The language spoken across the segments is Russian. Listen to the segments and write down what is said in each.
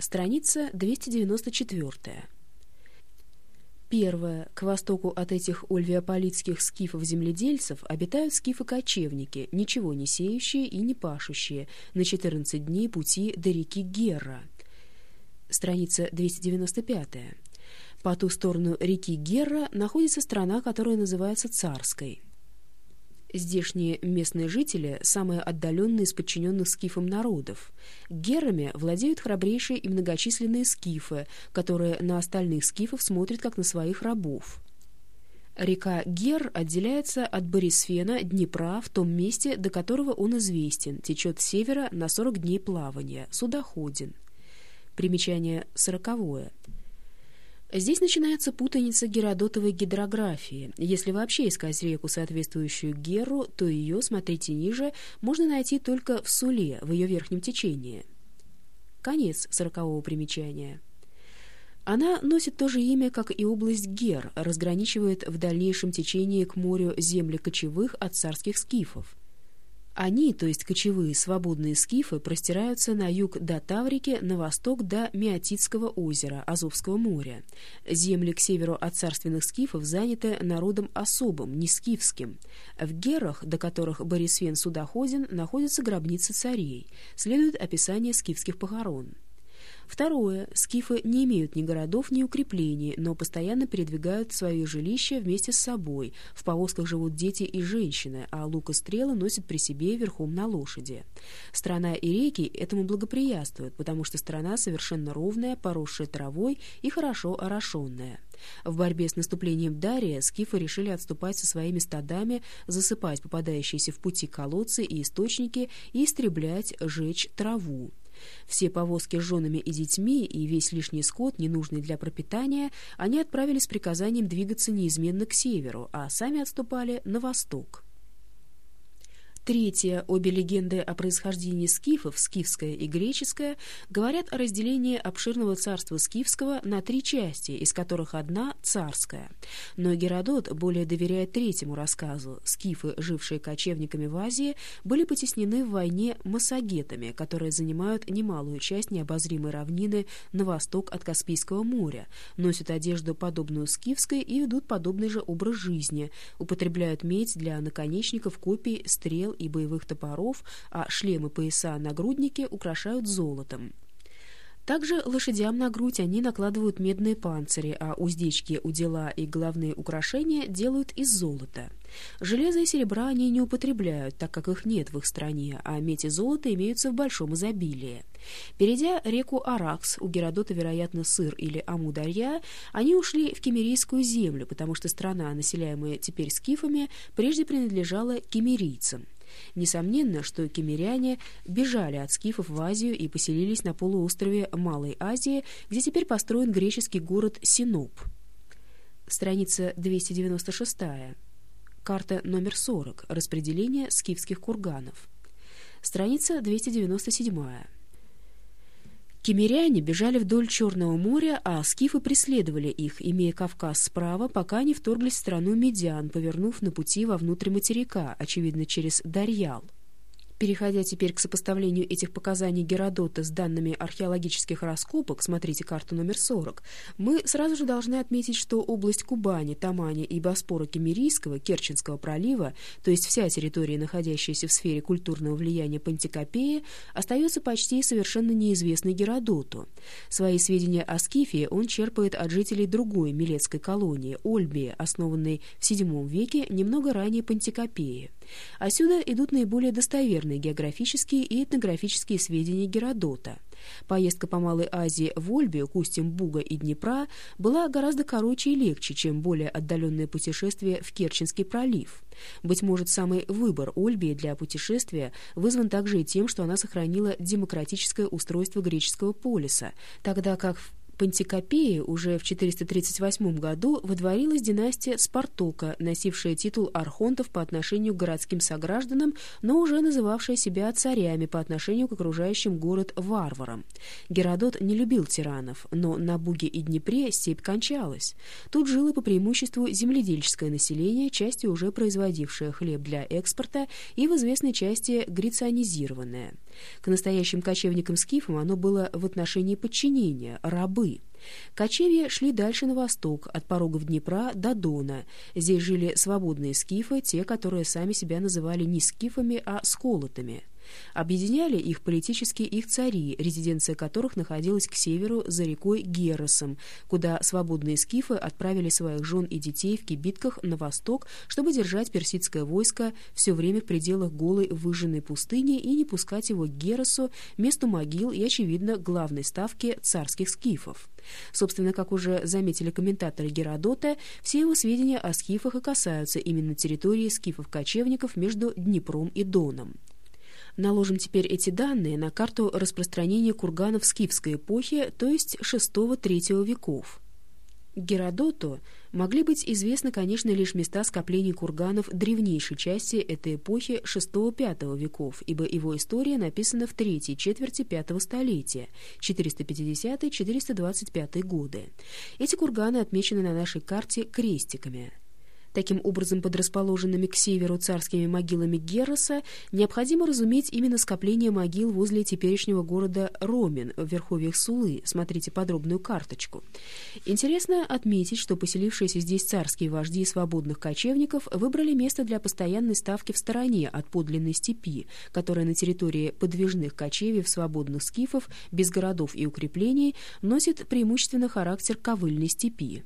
Страница 294. Первое. К востоку от этих ольвиополитских скифов-земледельцев обитают скифы-кочевники, ничего не сеющие и не пашущие, на 14 дней пути до реки Герра. Страница 295. По ту сторону реки Герра находится страна, которая называется Царской. Здешние местные жители – самые отдаленные из подчиненных скифам народов. Герами владеют храбрейшие и многочисленные скифы, которые на остальных скифов смотрят как на своих рабов. Река Гер отделяется от Борисфена, Днепра, в том месте, до которого он известен, течет с севера на 40 дней плавания, судоходен. Примечание сороковое. Здесь начинается путаница геродотовой гидрографии. Если вообще искать реку, соответствующую Геру, то ее, смотрите ниже, можно найти только в Суле, в ее верхнем течении. Конец сорокового примечания. Она носит то же имя, как и область Гер, разграничивает в дальнейшем течении к морю земли кочевых от царских скифов. Они, то есть кочевые свободные скифы, простираются на юг до Таврики, на восток до Миотитского озера, Азовского моря. Земли к северу от царственных скифов заняты народом особым, не скифским. В Герах, до которых Борисвен судоходен, находятся гробницы царей. Следует описание скифских похорон. Второе. Скифы не имеют ни городов, ни укреплений, но постоянно передвигают свои жилища вместе с собой. В повозках живут дети и женщины, а лук и стрелы носят при себе верхом на лошади. Страна и реки этому благоприятствуют, потому что страна совершенно ровная, поросшая травой и хорошо орошенная. В борьбе с наступлением Дария скифы решили отступать со своими стадами, засыпать попадающиеся в пути колодцы и источники и истреблять, жечь траву. Все повозки с женами и детьми и весь лишний скот, ненужный для пропитания, они отправили с приказанием двигаться неизменно к северу, а сами отступали на восток. Третье. Обе легенды о происхождении скифов, скифская и греческая, говорят о разделении обширного царства скифского на три части, из которых одна — царская. Но Геродот более доверяет третьему рассказу. Скифы, жившие кочевниками в Азии, были потеснены в войне массагетами, которые занимают немалую часть необозримой равнины на восток от Каспийского моря, носят одежду, подобную скифской, и ведут подобный же образ жизни, употребляют медь для наконечников, копий, стрел, и боевых топоров, а шлемы, пояса, нагрудники украшают золотом. Также лошадям на грудь они накладывают медные панцири, а уздечки, удила и головные украшения делают из золота. Железа и серебра они не употребляют, так как их нет в их стране, а медь и золото имеются в большом изобилии. Перейдя реку Аракс, у Геродота, вероятно, Сыр или Амударья, они ушли в Кемерийскую землю, потому что страна, населяемая теперь скифами, прежде принадлежала кемерийцам. Несомненно, что кемеряне бежали от скифов в Азию и поселились на полуострове Малой Азии, где теперь построен греческий город Синоп. Страница 296. Карта номер 40. Распределение скифских курганов. Страница 297. Кемеряне бежали вдоль Черного моря, а скифы преследовали их, имея Кавказ справа, пока не вторглись в страну Медиан, повернув на пути во внутрь материка, очевидно, через Дарьял. Переходя теперь к сопоставлению этих показаний Геродота с данными археологических раскопок, смотрите карту номер 40, мы сразу же должны отметить, что область Кубани, Тамани и Боспора Кемерийского, Керченского пролива, то есть вся территория, находящаяся в сфере культурного влияния Пантикопеи, остается почти совершенно неизвестной Геродоту. Свои сведения о Скифии он черпает от жителей другой милетской колонии, Ольбии, основанной в VII веке, немного ранее Пантикопеи. Отсюда идут наиболее достоверные географические и этнографические сведения Геродота. Поездка по Малой Азии в Ольбию к Буга и Днепра была гораздо короче и легче, чем более отдаленное путешествие в Керченский пролив. Быть может, самый выбор Ольбии для путешествия вызван также и тем, что она сохранила демократическое устройство греческого полиса, тогда как в Пантикопее уже в 438 году водворилась династия Спартока, носившая титул архонтов по отношению к городским согражданам, но уже называвшая себя царями по отношению к окружающим город варварам. Геродот не любил тиранов, но на Буге и Днепре степь кончалась. Тут жило по преимуществу земледельческое население, частью уже производившее хлеб для экспорта и в известной части гриционизированное. К настоящим кочевникам-скифам оно было в отношении подчинения, рабы. Кочевья шли дальше на восток, от порогов Днепра до Дона. Здесь жили свободные скифы, те, которые сами себя называли не скифами, а сколотами. Объединяли их политически их цари, резиденция которых находилась к северу за рекой Геросом, куда свободные скифы отправили своих жен и детей в кибитках на восток, чтобы держать персидское войско все время в пределах голой выжженной пустыни и не пускать его к Геросу, месту могил и, очевидно, главной ставке царских скифов. Собственно, как уже заметили комментаторы Геродота, все его сведения о скифах и касаются именно территории скифов-кочевников между Днепром и Доном. Наложим теперь эти данные на карту распространения курганов скифской эпохи, то есть VI-III веков. Геродоту могли быть известны, конечно, лишь места скоплений курганов древнейшей части этой эпохи VI-V веков, ибо его история написана в третьей четверти V столетия, 450-425 годы. Эти курганы отмечены на нашей карте крестиками – таким образом под расположенными к северу царскими могилами Герроса, необходимо разуметь именно скопление могил возле теперешнего города Ромин в верховьях Сулы. Смотрите подробную карточку. Интересно отметить, что поселившиеся здесь царские вожди свободных кочевников выбрали место для постоянной ставки в стороне от подлинной степи, которая на территории подвижных кочевьев свободных скифов, без городов и укреплений, носит преимущественно характер ковыльной степи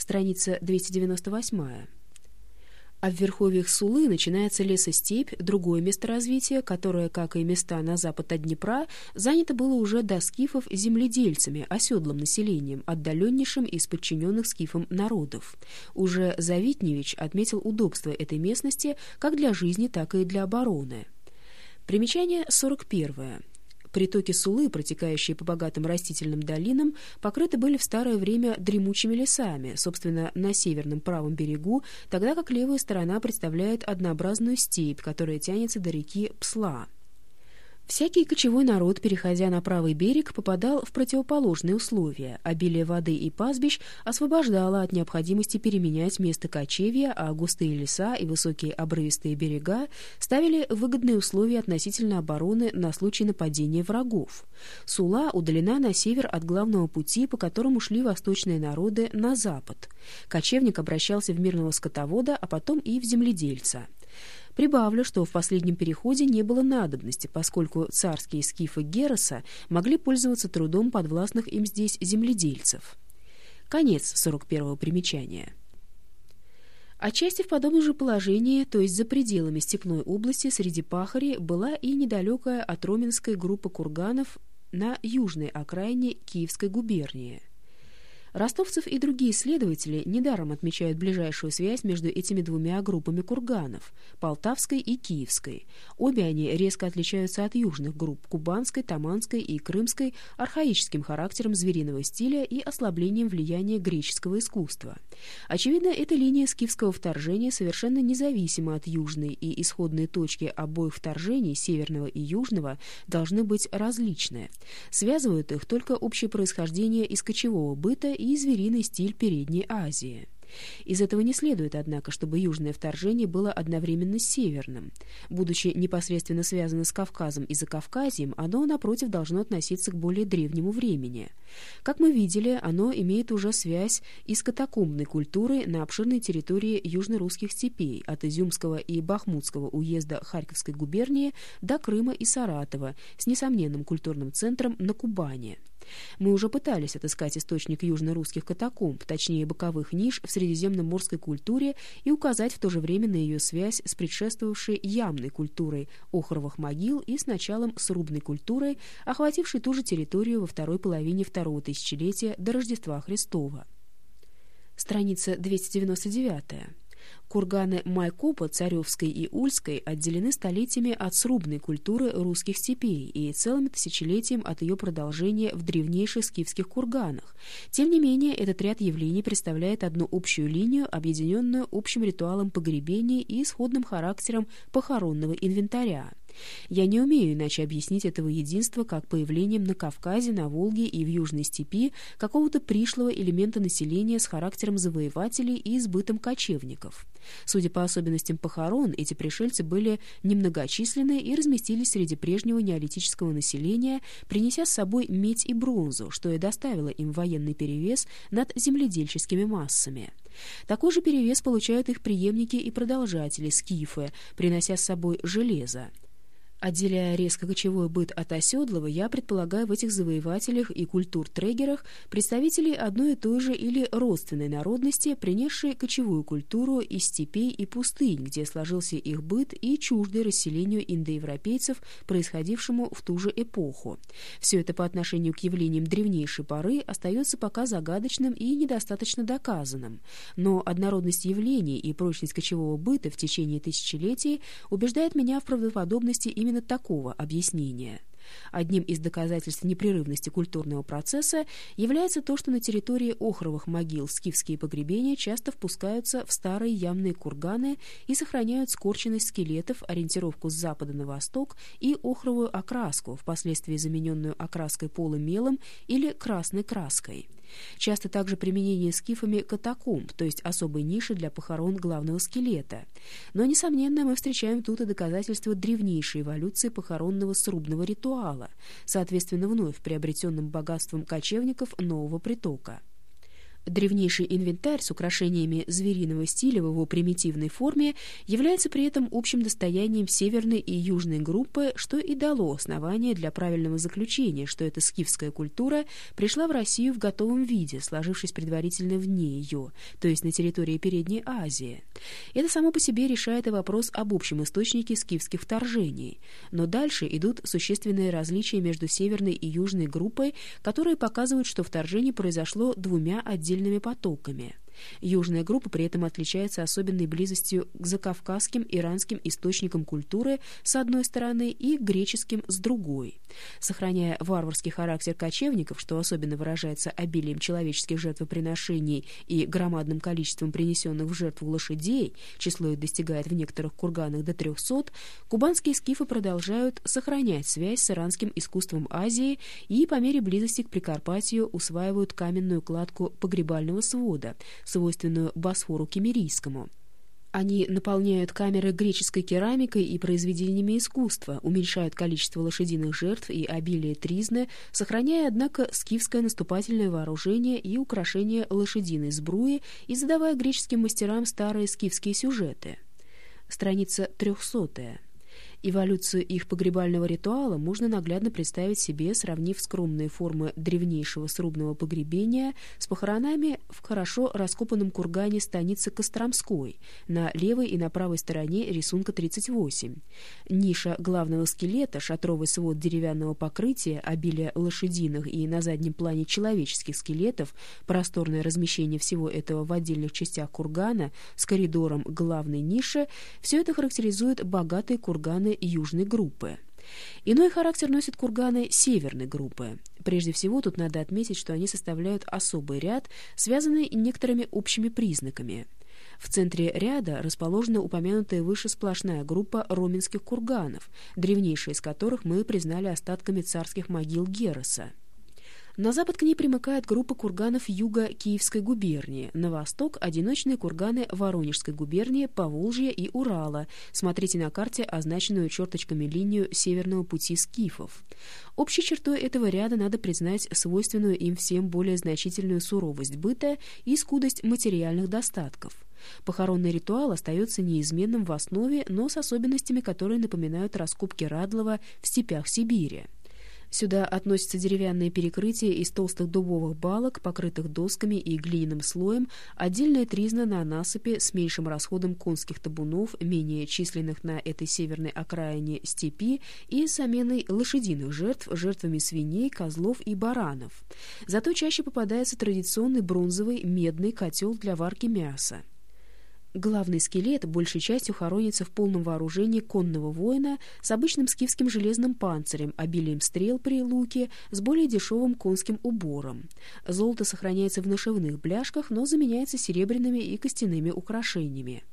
страница 298. А в верховьях Сулы начинается лесостепь, другое место развития, которое, как и места на запад от Днепра, занято было уже до скифов земледельцами, оседлым населением, отдаленнейшим из подчиненных скифам народов. Уже Завитневич отметил удобство этой местности как для жизни, так и для обороны. Примечание 41. Притоки Сулы, протекающие по богатым растительным долинам, покрыты были в старое время дремучими лесами, собственно, на северном правом берегу, тогда как левая сторона представляет однообразную степь, которая тянется до реки Псла. Всякий кочевой народ, переходя на правый берег, попадал в противоположные условия. Обилие воды и пастбищ освобождало от необходимости переменять место кочевья, а густые леса и высокие обрывистые берега ставили выгодные условия относительно обороны на случай нападения врагов. Сула удалена на север от главного пути, по которому шли восточные народы, на запад. Кочевник обращался в мирного скотовода, а потом и в земледельца. Прибавлю, что в последнем переходе не было надобности, поскольку царские скифы Героса могли пользоваться трудом подвластных им здесь земледельцев. Конец 41-го примечания. Отчасти в подобном же положении, то есть за пределами степной области, среди пахарей была и недалекая от Роменской группа курганов на южной окраине Киевской губернии – Ростовцев и другие исследователи недаром отмечают ближайшую связь между этими двумя группами курганов – Полтавской и Киевской. Обе они резко отличаются от южных групп – Кубанской, Таманской и Крымской – архаическим характером звериного стиля и ослаблением влияния греческого искусства. Очевидно, эта линия скифского вторжения совершенно независима от южной, и исходные точки обоих вторжений, северного и южного, должны быть различны. Связывают их только общее происхождение из кочевого быта и звериный стиль Передней Азии. Из этого не следует, однако, чтобы южное вторжение было одновременно северным. Будучи непосредственно связано с Кавказом и Закавказьем, оно, напротив, должно относиться к более древнему времени. Как мы видели, оно имеет уже связь с катакомбной культурой на обширной территории южно-русских степей, от Изюмского и Бахмутского уезда Харьковской губернии до Крыма и Саратова, с несомненным культурным центром на Кубани. Мы уже пытались отыскать источник южно-русских катакомб, точнее боковых ниш в средиземноморской культуре и указать в то же время на ее связь с предшествовавшей ямной культурой охровых могил и с началом срубной культурой, охватившей ту же территорию во второй половине второго тысячелетия до Рождества Христова. Страница 299. Курганы Майкопа, Царевской и Ульской отделены столетиями от срубной культуры русских степей и целым тысячелетием от ее продолжения в древнейших скифских курганах. Тем не менее, этот ряд явлений представляет одну общую линию, объединенную общим ритуалом погребения и сходным характером похоронного инвентаря. Я не умею иначе объяснить этого единства как появлением на Кавказе, на Волге и в Южной степи какого-то пришлого элемента населения с характером завоевателей и избытом кочевников. Судя по особенностям похорон, эти пришельцы были немногочисленны и разместились среди прежнего неолитического населения, принеся с собой медь и бронзу, что и доставило им военный перевес над земледельческими массами. Такой же перевес получают их преемники и продолжатели скифы, принося с собой железо. Отделяя резко кочевой быт от оседлого, я предполагаю в этих завоевателях и культур-трегерах представителей одной и той же или родственной народности, принесшей кочевую культуру из степей и пустынь, где сложился их быт и чуждый расселению индоевропейцев, происходившему в ту же эпоху. Все это по отношению к явлениям древнейшей поры остается пока загадочным и недостаточно доказанным. Но однородность явлений и прочность кочевого быта в течение тысячелетий убеждает меня в правдоподобности именно именно такого объяснения. Одним из доказательств непрерывности культурного процесса является то, что на территории охровых могил скифские погребения часто впускаются в старые ямные курганы и сохраняют скорченность скелетов, ориентировку с запада на восток и охровую окраску, впоследствии замененную окраской полумелом или красной краской. Часто также применение скифами катакомб, то есть особой ниши для похорон главного скелета. Но, несомненно, мы встречаем тут и доказательства древнейшей эволюции похоронного срубного ритуала, соответственно, вновь приобретенным богатством кочевников нового притока. Древнейший инвентарь с украшениями звериного стиля в его примитивной форме является при этом общим достоянием северной и южной группы, что и дало основание для правильного заключения, что эта скифская культура пришла в Россию в готовом виде, сложившись предварительно вне ее, то есть на территории Передней Азии. Это само по себе решает и вопрос об общем источнике скифских вторжений. Но дальше идут существенные различия между северной и южной группой, которые показывают, что вторжение произошло двумя отдельными отдельными потоками. Южная группа при этом отличается особенной близостью к закавказским иранским источникам культуры с одной стороны и греческим с другой. Сохраняя варварский характер кочевников, что особенно выражается обилием человеческих жертвоприношений и громадным количеством принесенных в жертву лошадей, число их достигает в некоторых курганах до 300, кубанские скифы продолжают сохранять связь с иранским искусством Азии и по мере близости к Прикарпатию усваивают каменную кладку погребального свода, свойственную Босфору Кемерийскому. Они наполняют камеры греческой керамикой и произведениями искусства, уменьшают количество лошадиных жертв и обилие тризны, сохраняя, однако, скифское наступательное вооружение и украшение лошадиной сбруи и задавая греческим мастерам старые скифские сюжеты. Страница трехсотая. Эволюцию их погребального ритуала можно наглядно представить себе, сравнив скромные формы древнейшего срубного погребения с похоронами в хорошо раскопанном кургане станицы Костромской на левой и на правой стороне рисунка 38. Ниша главного скелета, шатровый свод деревянного покрытия, обилие лошадиных и на заднем плане человеческих скелетов, просторное размещение всего этого в отдельных частях кургана с коридором главной ниши – все это характеризует богатые курганы курганы южной группы. Иной характер носят курганы северной группы. Прежде всего, тут надо отметить, что они составляют особый ряд, связанный некоторыми общими признаками. В центре ряда расположена упомянутая выше сплошная группа роменских курганов, древнейшая из которых мы признали остатками царских могил Героса. На запад к ней примыкает группа курганов юга Киевской губернии, на восток – одиночные курганы Воронежской губернии, Поволжья и Урала. Смотрите на карте означенную черточками линию северного пути скифов. Общей чертой этого ряда надо признать свойственную им всем более значительную суровость быта и скудость материальных достатков. Похоронный ритуал остается неизменным в основе, но с особенностями, которые напоминают раскопки Радлова в степях Сибири. Сюда относятся деревянные перекрытия из толстых дубовых балок, покрытых досками и глиняным слоем, отдельная тризна на насыпи с меньшим расходом конских табунов, менее численных на этой северной окраине степи, и заменой лошадиных жертв жертвами свиней, козлов и баранов. Зато чаще попадается традиционный бронзовый медный котел для варки мяса. Главный скелет большей частью хоронится в полном вооружении конного воина с обычным скифским железным панцирем, обилием стрел при луке, с более дешевым конским убором. Золото сохраняется в нашивных бляшках, но заменяется серебряными и костяными украшениями.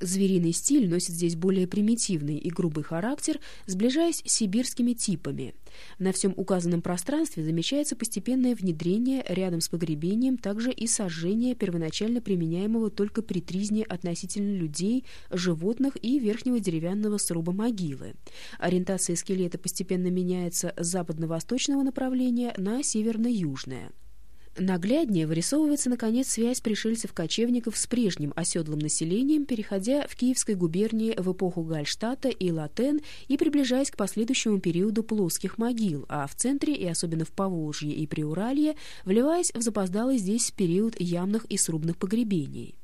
Звериный стиль носит здесь более примитивный и грубый характер, сближаясь с сибирскими типами. На всем указанном пространстве замечается постепенное внедрение рядом с погребением также и сожжение первоначально применяемого только при тризне относительно людей, животных и верхнего деревянного сруба могилы. Ориентация скелета постепенно меняется с западно-восточного направления на северно-южное. Нагляднее вырисовывается, наконец, связь пришельцев-кочевников с прежним оседлым населением, переходя в Киевской губернии в эпоху Гальштата и Латен и приближаясь к последующему периоду плоских могил, а в центре и особенно в Поволжье и Приуралье, вливаясь в запоздалый здесь период ямных и срубных погребений.